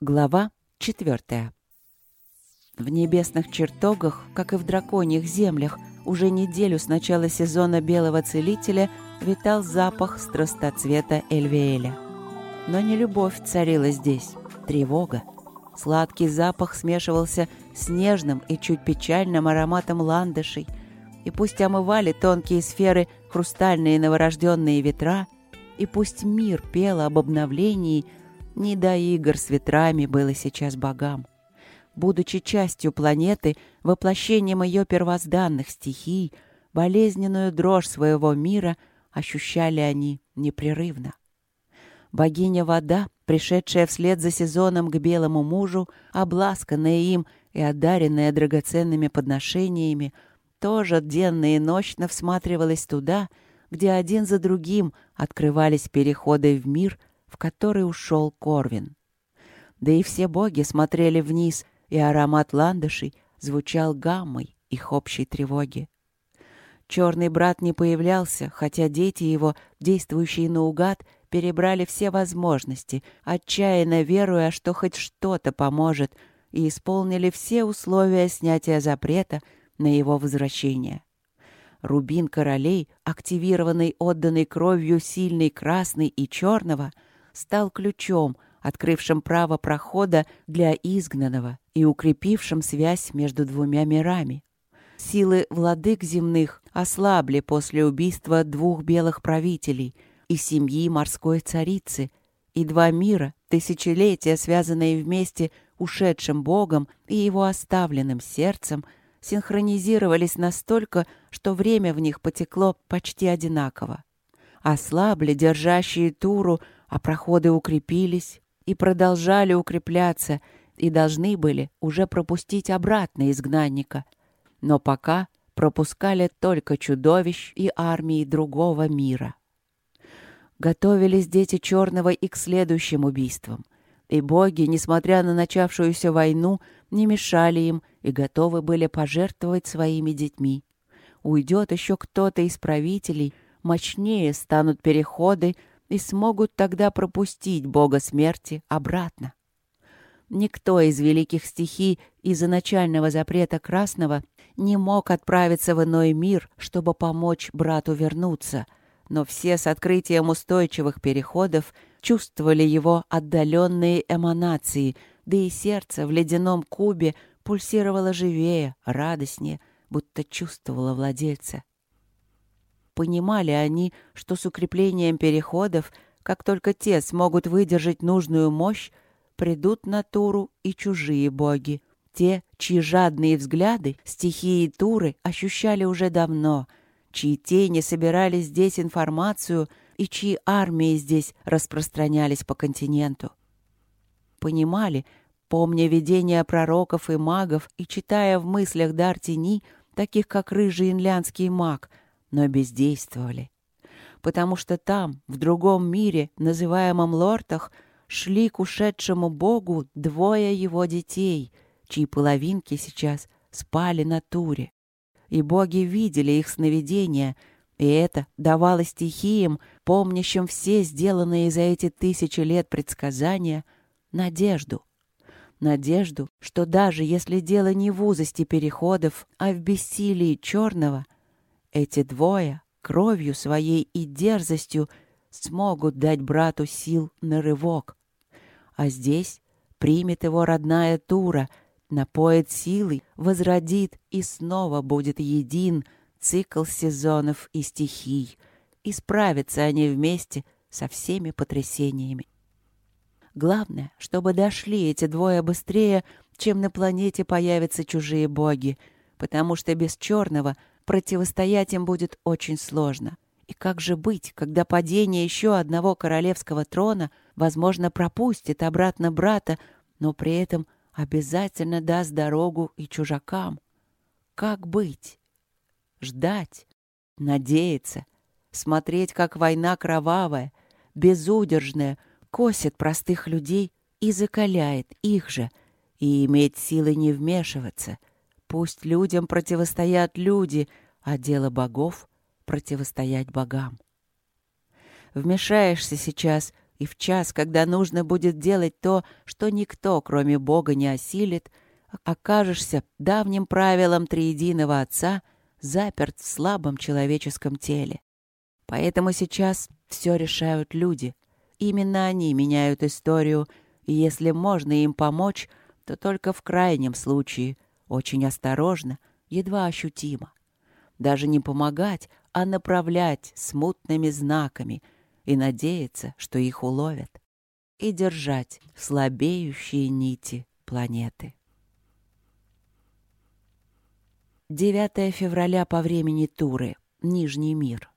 Глава четвертая. В небесных чертогах, как и в драконьих землях, уже неделю с начала сезона Белого Целителя витал запах страстоцвета Эльвеэля. Но не любовь царила здесь, тревога. Сладкий запах смешивался с нежным и чуть печальным ароматом ландышей, и пусть омывали тонкие сферы хрустальные новорожденные ветра, и пусть мир пел об обновлении — не до игр с ветрами было сейчас богам. Будучи частью планеты, воплощением ее первозданных стихий, болезненную дрожь своего мира ощущали они непрерывно. Богиня вода, пришедшая вслед за сезоном к белому мужу, обласканная им и одаренная драгоценными подношениями, тоже денно и ночно всматривалась туда, где один за другим открывались переходы в мир, в который ушел Корвин. Да и все боги смотрели вниз, и аромат ландышей звучал гаммой их общей тревоги. Черный брат не появлялся, хотя дети его, действующие наугад, перебрали все возможности, отчаянно веруя, что хоть что-то поможет, и исполнили все условия снятия запрета на его возвращение. Рубин королей, активированный отданной кровью сильной красной и черного — стал ключом, открывшим право прохода для изгнанного и укрепившим связь между двумя мирами. Силы владык земных ослабли после убийства двух белых правителей и семьи морской царицы, и два мира, тысячелетия, связанные вместе ушедшим богом и его оставленным сердцем, синхронизировались настолько, что время в них потекло почти одинаково. Ослабли держащие Туру а проходы укрепились и продолжали укрепляться, и должны были уже пропустить обратно изгнанника. Но пока пропускали только чудовищ и армии другого мира. Готовились дети Черного и к следующим убийствам. И боги, несмотря на начавшуюся войну, не мешали им и готовы были пожертвовать своими детьми. Уйдет еще кто-то из правителей, мощнее станут переходы, и смогут тогда пропустить бога смерти обратно. Никто из великих стихий из-за начального запрета Красного не мог отправиться в иной мир, чтобы помочь брату вернуться, но все с открытием устойчивых переходов чувствовали его отдаленные эманации, да и сердце в ледяном кубе пульсировало живее, радостнее, будто чувствовало владельца. Понимали они, что с укреплением переходов, как только те смогут выдержать нужную мощь, придут на Туру и чужие боги. Те, чьи жадные взгляды стихии Туры ощущали уже давно, чьи тени собирали здесь информацию и чьи армии здесь распространялись по континенту. Понимали, помня видения пророков и магов и читая в мыслях дар тени, таких как рыжий инлянский маг — но бездействовали. Потому что там, в другом мире, называемом Лортах, шли к ушедшему Богу двое его детей, чьи половинки сейчас спали на туре. И боги видели их сновидения, и это давало стихиям, помнящим все сделанные за эти тысячи лет предсказания, надежду. Надежду, что даже если дело не в узости переходов, а в бессилии черного — эти двое кровью своей и дерзостью смогут дать брату сил на рывок. А здесь примет его родная Тура, напоит силой, возродит и снова будет един цикл сезонов и стихий, и справятся они вместе со всеми потрясениями. Главное, чтобы дошли эти двое быстрее, чем на планете появятся чужие боги, потому что без черного — Противостоять им будет очень сложно. И как же быть, когда падение еще одного королевского трона, возможно, пропустит обратно брата, но при этом обязательно даст дорогу и чужакам? Как быть? Ждать? Надеяться? Смотреть, как война кровавая, безудержная, косит простых людей и закаляет их же, и иметь силы не вмешиваться — Пусть людям противостоят люди, а дело богов — противостоять богам. Вмешаешься сейчас, И в час, когда нужно будет делать то, что никто, кроме Бога, не осилит, окажешься давним правилом Триединого Отца заперт в слабом человеческом теле. Поэтому сейчас все решают люди. Именно они меняют историю, и если можно им помочь, то только в крайнем случае, очень осторожно, едва ощутимо. Даже не помогать, а направлять смутными знаками и надеяться, что их уловят. И держать слабеющие нити планеты. 9 февраля по времени Туры. Нижний мир.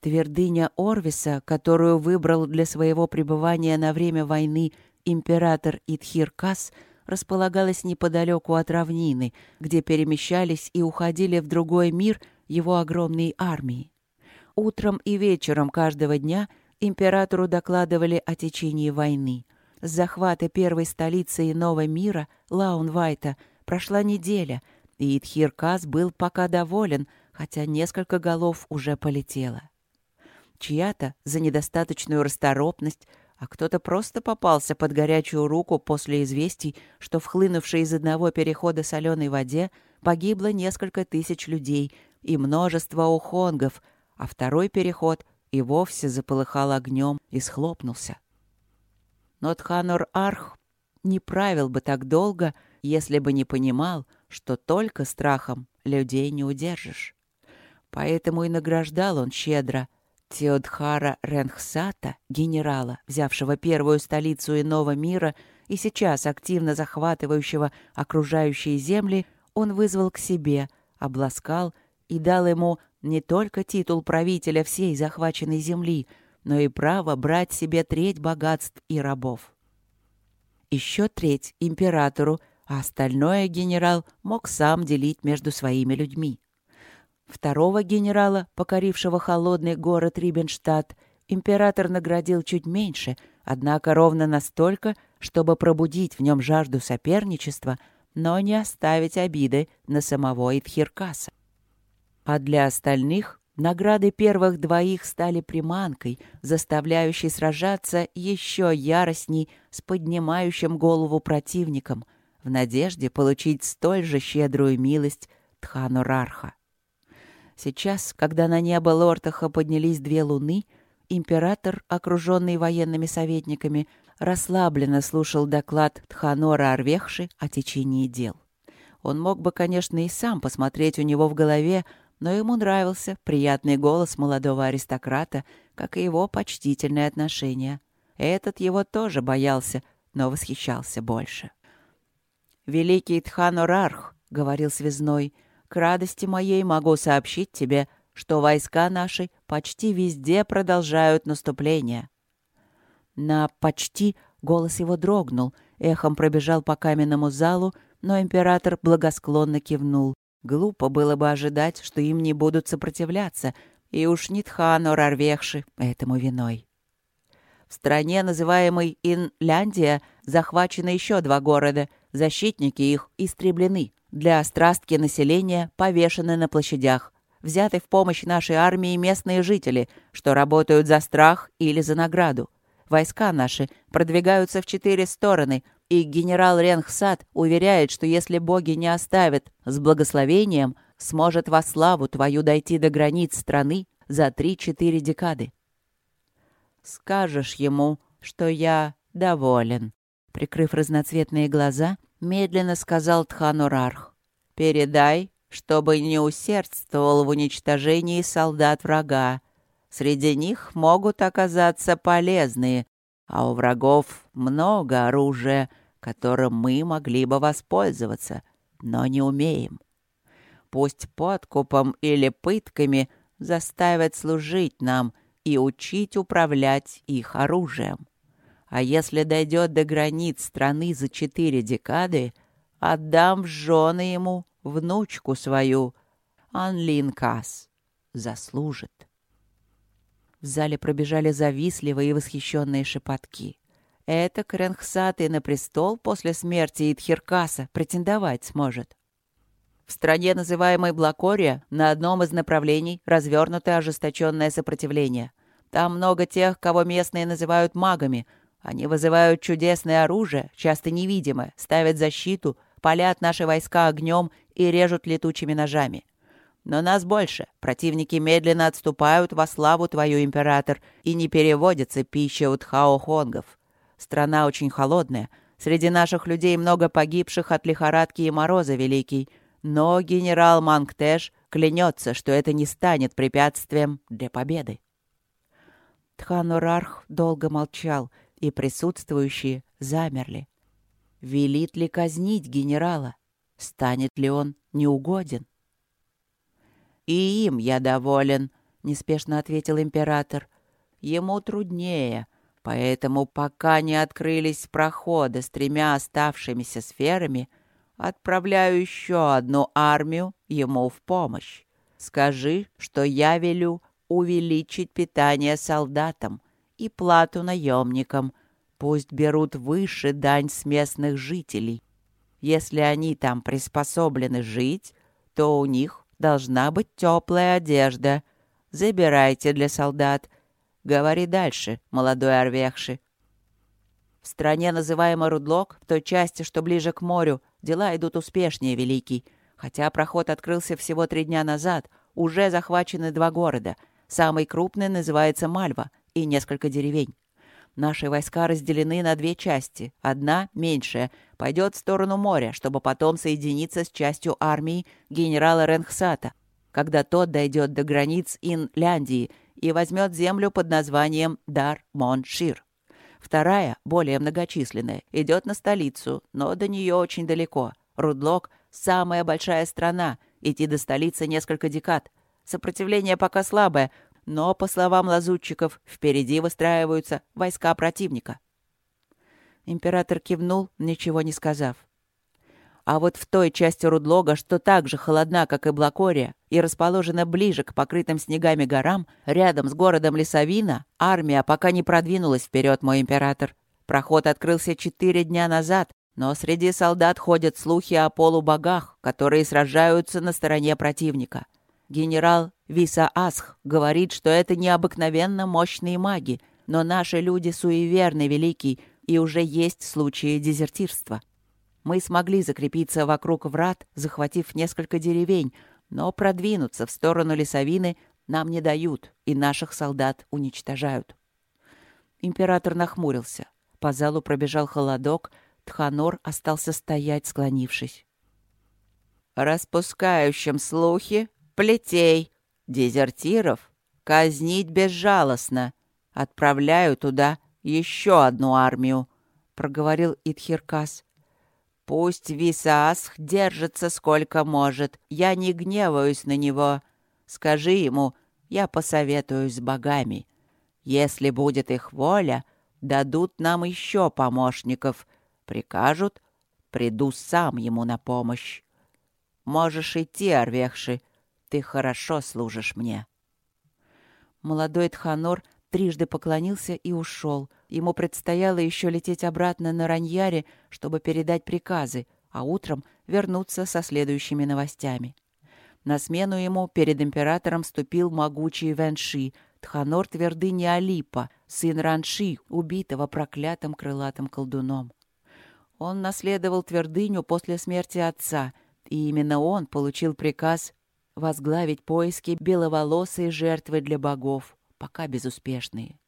Твердыня Орвиса, которую выбрал для своего пребывания на время войны император Итхиркас, располагалась неподалеку от равнины, где перемещались и уходили в другой мир его огромные армии. Утром и вечером каждого дня императору докладывали о течении войны. С захвата первой столицы иного мира, Лаунвайта, прошла неделя — и Итхиркас был пока доволен, хотя несколько голов уже полетело. Чья-то за недостаточную расторопность, а кто-то просто попался под горячую руку после известий, что в хлынувшей из одного перехода соленой воде погибло несколько тысяч людей и множество ухонгов, а второй переход и вовсе заполыхал огнем и схлопнулся. Но Тханор-Арх не правил бы так долго, если бы не понимал, что только страхом людей не удержишь. Поэтому и награждал он щедро Теодхара Ренхсата, генерала, взявшего первую столицу иного мира и сейчас активно захватывающего окружающие земли, он вызвал к себе, обласкал и дал ему не только титул правителя всей захваченной земли, но и право брать себе треть богатств и рабов. Еще треть императору а остальное генерал мог сам делить между своими людьми. Второго генерала, покорившего холодный город Рибенштадт, император наградил чуть меньше, однако ровно настолько, чтобы пробудить в нем жажду соперничества, но не оставить обиды на самого Итхиркаса. А для остальных награды первых двоих стали приманкой, заставляющей сражаться еще яростней с поднимающим голову противником — в надежде получить столь же щедрую милость Тханурарха. Сейчас, когда на небо Лортаха поднялись две луны, император, окруженный военными советниками, расслабленно слушал доклад Тханора Арвехши о течении дел. Он мог бы, конечно, и сам посмотреть у него в голове, но ему нравился приятный голос молодого аристократа, как и его почтительное отношение. Этот его тоже боялся, но восхищался больше. «Великий Тханорарх», — говорил связной, — «к радости моей могу сообщить тебе, что войска наши почти везде продолжают наступление». На «почти» голос его дрогнул, эхом пробежал по каменному залу, но император благосклонно кивнул. Глупо было бы ожидать, что им не будут сопротивляться, и уж не Тханор Арвехши этому виной. В стране, называемой Инляндия, захвачены еще два города — Защитники их истреблены. Для страстки населения повешены на площадях. Взяты в помощь нашей армии местные жители, что работают за страх или за награду. Войска наши продвигаются в четыре стороны, и генерал Ренхсад уверяет, что если боги не оставят с благословением, сможет во славу твою дойти до границ страны за три-четыре декады. Скажешь ему, что я доволен. Прикрыв разноцветные глаза, медленно сказал Тханурарх. «Передай, чтобы не усердствовал в уничтожении солдат врага. Среди них могут оказаться полезные, а у врагов много оружия, которым мы могли бы воспользоваться, но не умеем. Пусть подкупом или пытками заставят служить нам и учить управлять их оружием. А если дойдет до границ страны за четыре декады, отдам в жены ему внучку свою, Анлин Кас. Заслужит. В зале пробежали завистливые и восхищенные шепотки. Это Кренхсатый на престол после смерти Итхиркаса претендовать сможет. В стране, называемой Блакория, на одном из направлений развернуто ожесточенное сопротивление — Там много тех, кого местные называют магами. Они вызывают чудесное оружие, часто невидимое, ставят защиту, палят наши войска огнем и режут летучими ножами. Но нас больше. Противники медленно отступают во славу твою, император, и не переводится пища у тхаохонгов. Страна очень холодная. Среди наших людей много погибших от лихорадки и мороза великий. Но генерал Мангтеш клянется, что это не станет препятствием для победы. Тханурарх долго молчал, и присутствующие замерли. Велит ли казнить генерала? Станет ли он неугоден? «И им я доволен», — неспешно ответил император. «Ему труднее, поэтому пока не открылись проходы с тремя оставшимися сферами, отправляю еще одну армию ему в помощь. Скажи, что я велю увеличить питание солдатам и плату наемникам. Пусть берут выше дань с местных жителей. Если они там приспособлены жить, то у них Должна быть теплая одежда. Забирайте для солдат. Говори дальше, молодой Арвехши. В стране, называемой Рудлок, в той части, что ближе к морю, дела идут успешнее, Великий. Хотя проход открылся всего три дня назад, уже захвачены два города. Самый крупный называется Мальва и несколько деревень. Наши войска разделены на две части. Одна, меньшая, пойдет в сторону моря, чтобы потом соединиться с частью армии генерала Ренхсата, когда тот дойдет до границ Инляндии и возьмет землю под названием Дар-Мон-Шир. Вторая, более многочисленная, идет на столицу, но до нее очень далеко. Рудлок — самая большая страна, идти до столицы несколько декад. Сопротивление пока слабое, но, по словам лазутчиков, впереди выстраиваются войска противника. Император кивнул, ничего не сказав. А вот в той части Рудлога, что так же холодна, как и Блакория, и расположена ближе к покрытым снегами горам, рядом с городом Лесовина, армия пока не продвинулась вперед, мой император. Проход открылся четыре дня назад, но среди солдат ходят слухи о полубогах, которые сражаются на стороне противника. Генерал Виса Асх говорит, что это необыкновенно мощные маги, но наши люди суеверны, великий, и уже есть случаи дезертирства. Мы смогли закрепиться вокруг врат, захватив несколько деревень, но продвинуться в сторону лесовины нам не дают, и наших солдат уничтожают. Император нахмурился. По залу пробежал холодок, Тханор остался стоять, склонившись. «Распускающим слухи, плетей, Дезертиров казнить безжалостно. Отправляю туда еще одну армию, — проговорил Итхиркас. Пусть Висаасх держится сколько может. Я не гневаюсь на него. Скажи ему, я посоветуюсь с богами. Если будет их воля, дадут нам еще помощников. Прикажут, приду сам ему на помощь. Можешь идти, Арвехши, ты хорошо служишь мне». Молодой Тханор трижды поклонился и ушел. Ему предстояло еще лететь обратно на Раньяре, чтобы передать приказы, а утром вернуться со следующими новостями. На смену ему перед императором вступил могучий Венши, Тханор твердыни Алипа, сын Ранши, убитого проклятым крылатым колдуном. Он наследовал твердыню после смерти отца, и именно он получил приказ возглавить поиски беловолосой жертвы для богов, пока безуспешные.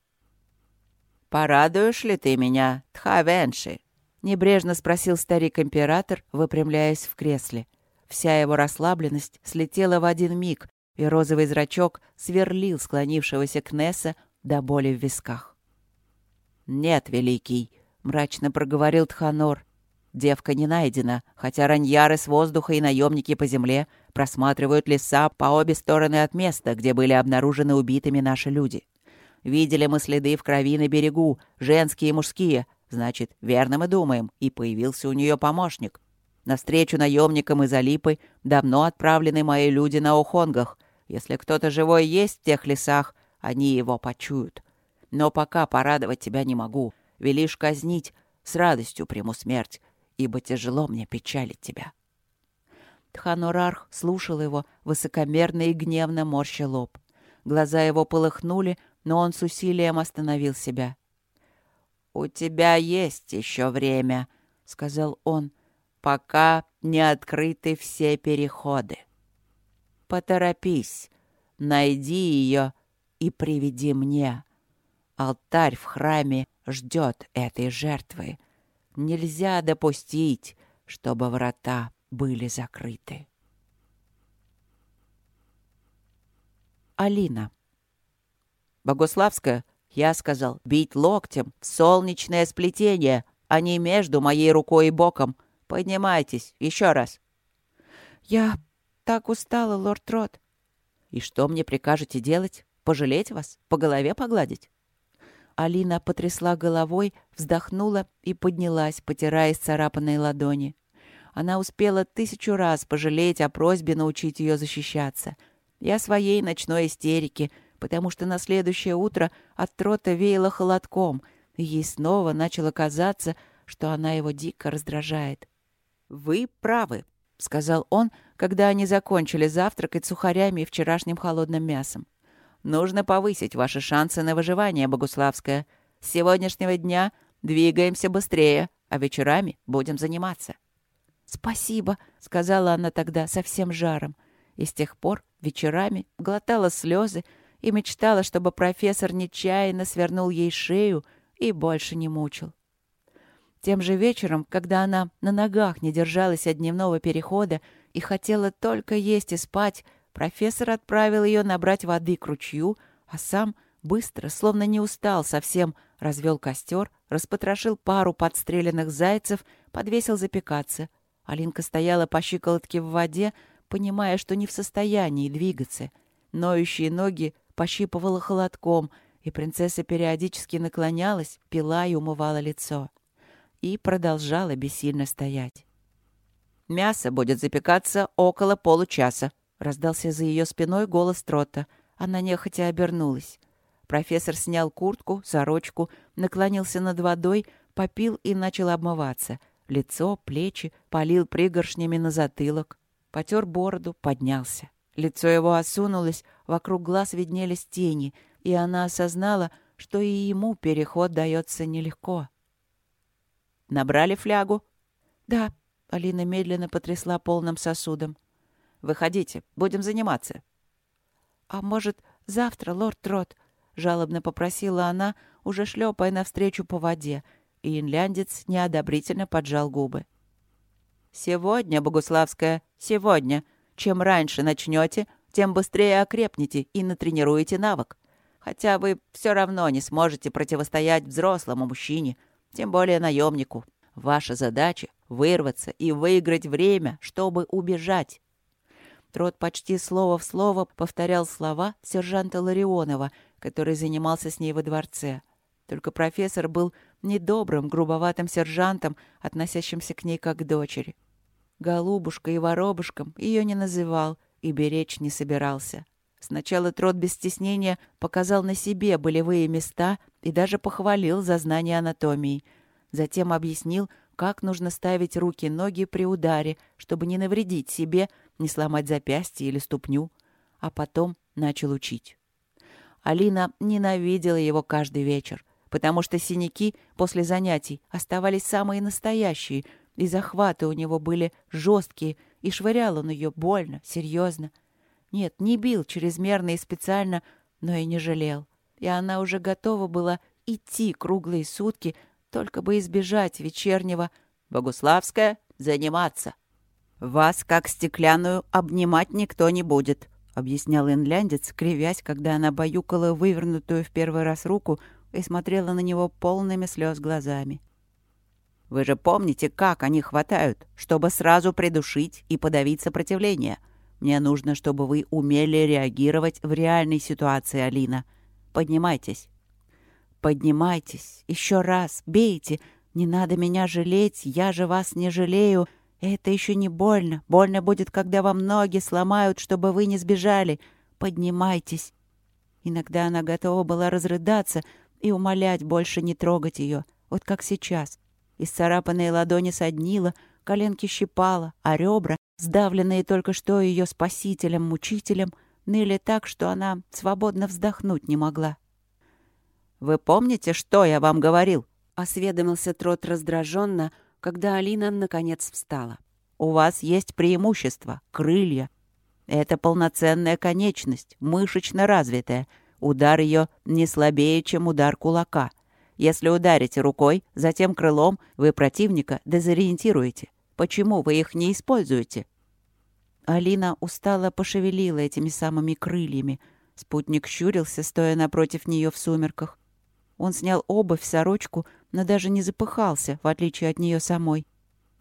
«Порадуешь ли ты меня, Тхавенши?» — небрежно спросил старик-император, выпрямляясь в кресле. Вся его расслабленность слетела в один миг, и розовый зрачок сверлил склонившегося Кнесса до боли в висках. «Нет, великий», — мрачно проговорил Тханор, Девка не найдена, хотя раньяры с воздуха и наемники по земле просматривают леса по обе стороны от места, где были обнаружены убитыми наши люди. Видели мы следы в крови на берегу, женские и мужские. Значит, верно мы думаем, и появился у нее помощник. Навстречу наемникам из Алипы давно отправлены мои люди на Ухонгах. Если кто-то живой есть в тех лесах, они его почуют. Но пока порадовать тебя не могу. Велишь казнить, с радостью приму смерть ибо тяжело мне печалить тебя». Тханурарх слушал его, высокомерно и гневно морща лоб. Глаза его полыхнули, но он с усилием остановил себя. «У тебя есть еще время», — сказал он, — «пока не открыты все переходы. Поторопись, найди ее и приведи мне. Алтарь в храме ждет этой жертвы. Нельзя допустить, чтобы врата были закрыты». Алина. Богославская, я сказал, бить локтем в солнечное сплетение, а не между моей рукой и боком. Поднимайтесь, еще раз. Я так устала, лорд Рот. И что мне прикажете делать? Пожалеть вас? По голове погладить? Алина потрясла головой, вздохнула и поднялась, потирая царапанные ладони. Она успела тысячу раз пожалеть о просьбе научить ее защищаться — и о своей ночной истерике, потому что на следующее утро от трота веяло холодком, и ей снова начало казаться, что она его дико раздражает. «Вы правы», — сказал он, когда они закончили завтракать сухарями и вчерашним холодным мясом. «Нужно повысить ваши шансы на выживание, Богуславская. С сегодняшнего дня двигаемся быстрее, а вечерами будем заниматься». «Спасибо», — сказала она тогда совсем жаром. И с тех пор вечерами глотала слезы и мечтала, чтобы профессор нечаянно свернул ей шею и больше не мучил. Тем же вечером, когда она на ногах не держалась от дневного перехода и хотела только есть и спать, профессор отправил ее набрать воды к ручью, а сам быстро, словно не устал совсем, развел костер, распотрошил пару подстреленных зайцев, подвесил запекаться. Алинка стояла по щиколотке в воде, понимая, что не в состоянии двигаться. Ноющие ноги пощипывала холодком, и принцесса периодически наклонялась, пила и умывала лицо. И продолжала бессильно стоять. «Мясо будет запекаться около получаса», — раздался за ее спиной голос Трота. Она нехотя обернулась. Профессор снял куртку, сорочку, наклонился над водой, попил и начал обмываться. Лицо, плечи полил пригоршнями на затылок потер бороду, поднялся. Лицо его осунулось, вокруг глаз виднелись тени, и она осознала, что и ему переход дается нелегко. «Набрали флягу?» «Да», — Алина медленно потрясла полным сосудом. «Выходите, будем заниматься». «А может, завтра, лорд Трот?» — жалобно попросила она, уже шлепая навстречу по воде, и инляндец неодобрительно поджал губы. «Сегодня, Богуславская, сегодня. Чем раньше начнете, тем быстрее окрепнете и натренируете навык. Хотя вы все равно не сможете противостоять взрослому мужчине, тем более наемнику. Ваша задача — вырваться и выиграть время, чтобы убежать». Трот почти слово в слово повторял слова сержанта Ларионова, который занимался с ней во дворце. Только профессор был недобрым, грубоватым сержантом, относящимся к ней как к дочери. Голубушка и воробушком ее не называл и беречь не собирался. Сначала Трот без стеснения показал на себе болевые места и даже похвалил за знание анатомии. Затем объяснил, как нужно ставить руки и ноги при ударе, чтобы не навредить себе, не сломать запястье или ступню. А потом начал учить. Алина ненавидела его каждый вечер, потому что синяки после занятий оставались самые настоящие — и захваты у него были жесткие, и швырял он ее больно, серьезно. Нет, не бил чрезмерно и специально, но и не жалел. И она уже готова была идти круглые сутки, только бы избежать вечернего «Богуславская, заниматься». «Вас, как стеклянную, обнимать никто не будет», — объяснял инляндец, кривясь, когда она баюкала вывернутую в первый раз руку и смотрела на него полными слез глазами. Вы же помните, как они хватают, чтобы сразу придушить и подавить сопротивление. Мне нужно, чтобы вы умели реагировать в реальной ситуации, Алина. Поднимайтесь. Поднимайтесь. Еще раз. Бейте. Не надо меня жалеть. Я же вас не жалею. Это еще не больно. Больно будет, когда вам ноги сломают, чтобы вы не сбежали. Поднимайтесь. Иногда она готова была разрыдаться и умолять больше не трогать ее. Вот как сейчас. Исцарапанные ладони соднило, коленки щипало, а ребра, сдавленные только что ее спасителем-мучителем, ныли так, что она свободно вздохнуть не могла. Вы помните, что я вам говорил?» — осведомился Трот раздраженно, когда Алина наконец встала. «У вас есть преимущество — крылья. Это полноценная конечность, мышечно развитая. Удар ее не слабее, чем удар кулака. Если ударите рукой, затем крылом, вы противника дезориентируете. Почему вы их не используете?» Алина устало пошевелила этими самыми крыльями. Спутник щурился, стоя напротив нее в сумерках. Он снял обувь, сорочку, но даже не запыхался, в отличие от нее самой.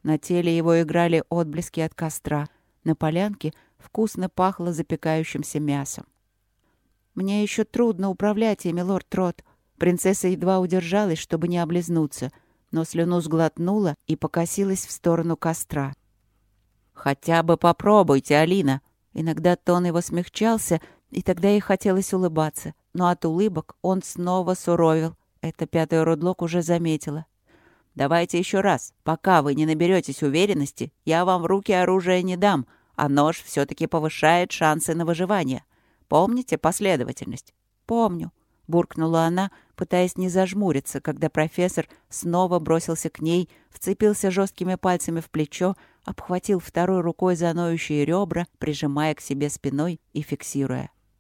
На теле его играли отблески от костра. На полянке вкусно пахло запекающимся мясом. «Мне еще трудно управлять ими, лорд Трот». Принцесса едва удержалась, чтобы не облизнуться, но слюну сглотнула и покосилась в сторону костра. «Хотя бы попробуйте, Алина!» Иногда тон его смягчался, и тогда ей хотелось улыбаться. Но от улыбок он снова суровил. Это пятая Рудлок уже заметила. «Давайте еще раз. Пока вы не наберетесь уверенности, я вам в руки оружие не дам, а нож все-таки повышает шансы на выживание. Помните последовательность?» «Помню», — буркнула она, пытаясь не зажмуриться, когда профессор снова бросился к ней, вцепился жесткими пальцами в плечо, обхватил второй рукой за ноющие ребра, прижимая к себе спиной и фиксируя.